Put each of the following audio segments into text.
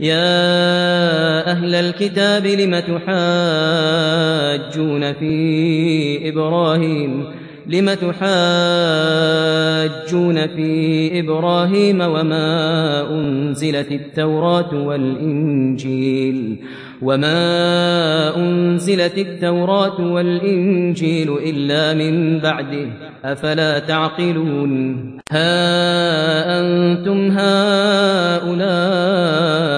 يا أهل الكتاب لم تحاجون في إبراهيم؟ لم تحاجون في إبراهيم وما أنزلت التوراة والإنجيل؟ وما أنزلت التوراة والإنجيل إلا من بعده أفلا تعقلون؟ ها أنتم هؤلاء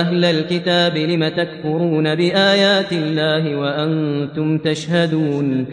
أهل الكتاب لم تكفرون بآيات الله وأنتم تشهدون